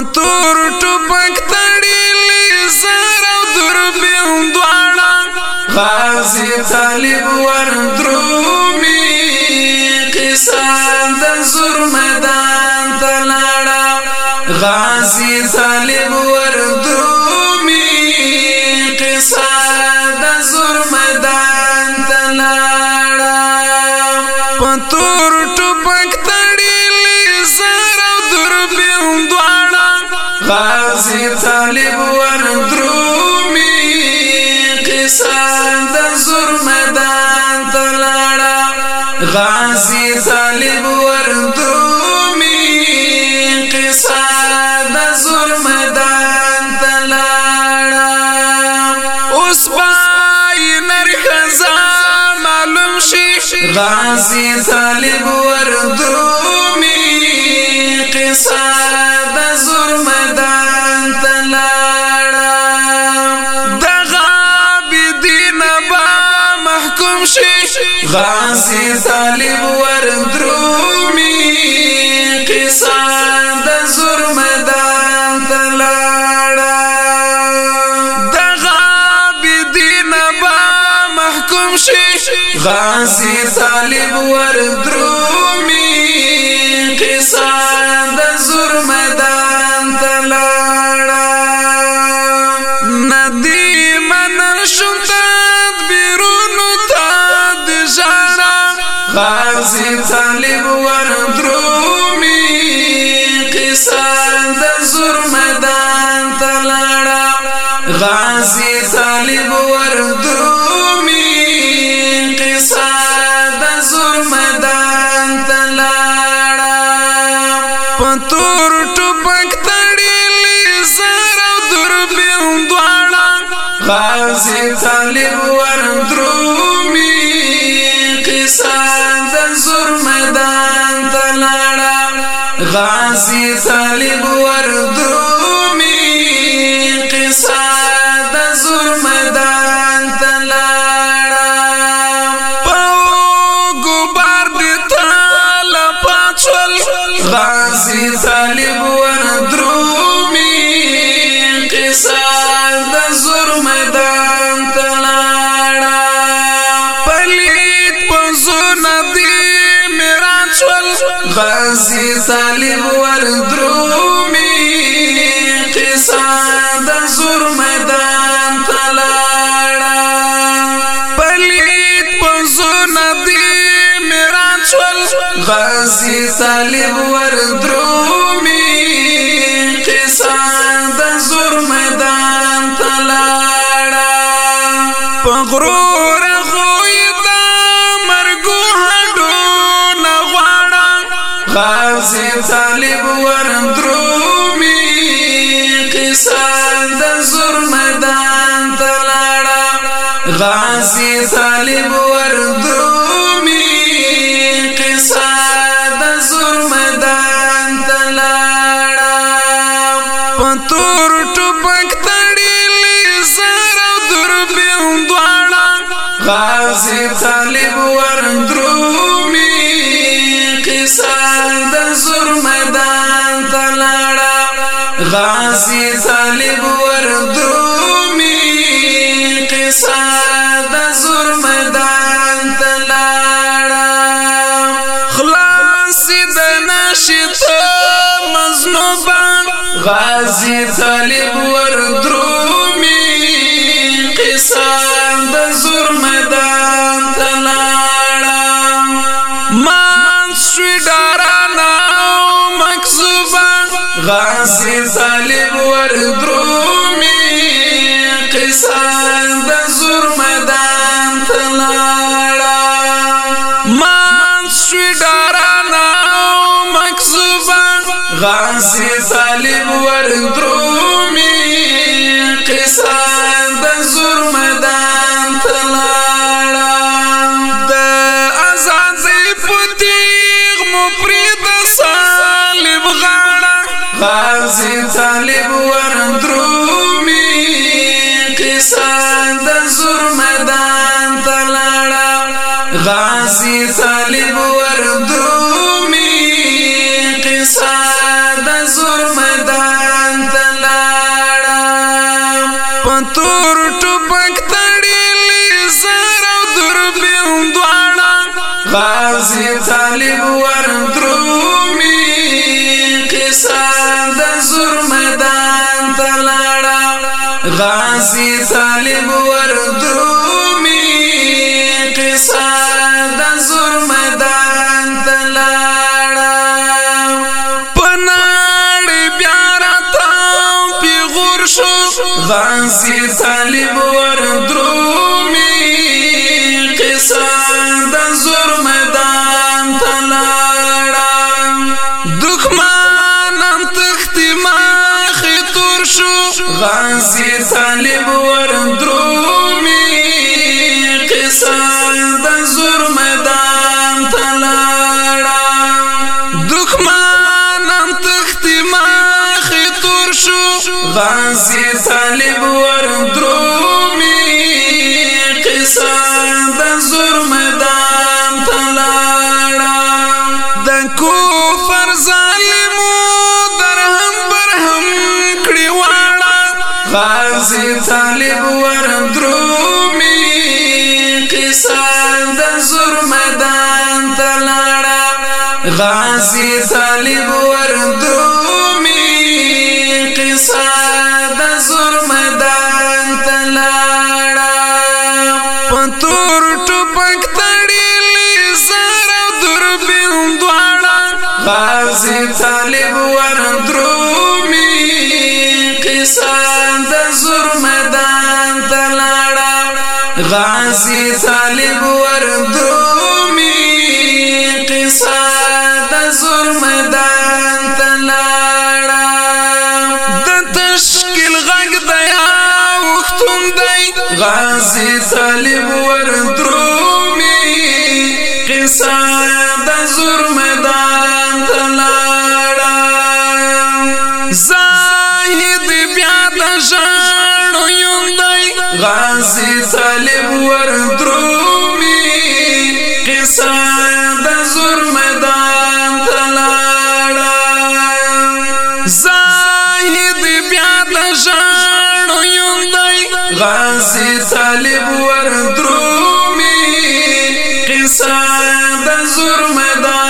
پتور ټوپک تړلې سر او دربیون دواړه غازی طالب ور درومي قسان د زور میدان تلاړه غازی طالب ور غازی طالب وردومی قصه د ظلم دان تلاړه اوس پای نرخزا معلوم شي غازی طالب وردومی قصه د ظلم دان تلاړه غازی طالب ور درومی قصه د ظلم د تلاړه دغه بدین با محکوم شي غازی طالب ور درومی قصه غازی طالب ور درومی قصه د زور میدان تلړه غازی طالب ور درومی قصه د زور میدان تلړه پتور ټوپک تړلې زره دربین دواړه غازی طالب ور درومی غازی طالب وردومی قصه د ظلم دان تلاړه پاو ګبار دې تاله پاتول غازی طالب سالم ور درومي قصه د زور میدان تلاړه پلیت په زور ندی میران شول غازی سالم ور درومي قصه د زور میدان تلاړه په غرو غریب ورم درومی قصان د زور میدان تلاړه غازی طالب ور درومی غازی طالب وردرومی قسان د زور میدان تلاړه مان شوی ډارانا مکسوبان غازی طالب وردرومی قسان د زور میدان تلاړه غازی طالب ور درومی قصان د زور مدان تلاړه د ازان زی پتیغ مو پرید سالم غاړه غازی طالب ور درومی قصان د زور مدان تلاړه غازی طالب ور غازی طالب وردرومی قصه د زور میدان تلاړه پناړ بیا را تام پیغور شو غازی طالب وردرومی غازی طالب ور درومی قصه د ظلم دام تلاړه دښمن هم تختی ما خطر شو غازی طالب ور درومی قصه غازی طالب وردرومی قصان د زور میدان تلاړه غازی طالب وردرومی قصان د زور میدان تلاړه پتور ټوپک تړلې سره دربین دواړه غازی طالب وردرومی قصان منصور میدان تلاړه غازی طالب وردومی قصه د زور میدان تلاړه د تشکیل غږ دی اوختون دی غازی طالب وردومی عباسی طالب ور درومی قصه د ظلم دان تلاړه زاهد بیا د ژړو یوندای غازی طالب ور درومی قصه د ظلم دان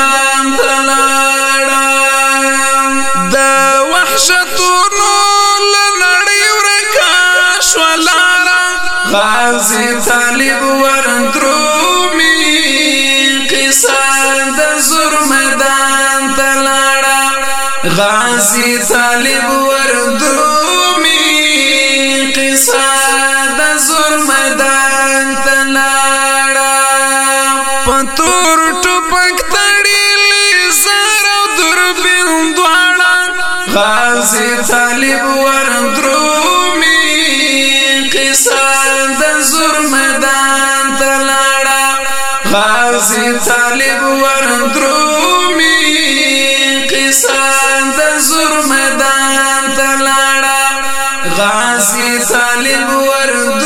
غازی طالب ورندرومی قصه د زور میدان تلاړه غازی طالب ورندرومی قصه د زور میدان تلاړه پتور ټوپک تړلې سره دربین دواړه غازی طالب ورندرومی انسان د زور میدان ته لاړه غازی طالب وردرومی قسان د زور میدان ته لاړه غازی طالب وردرومی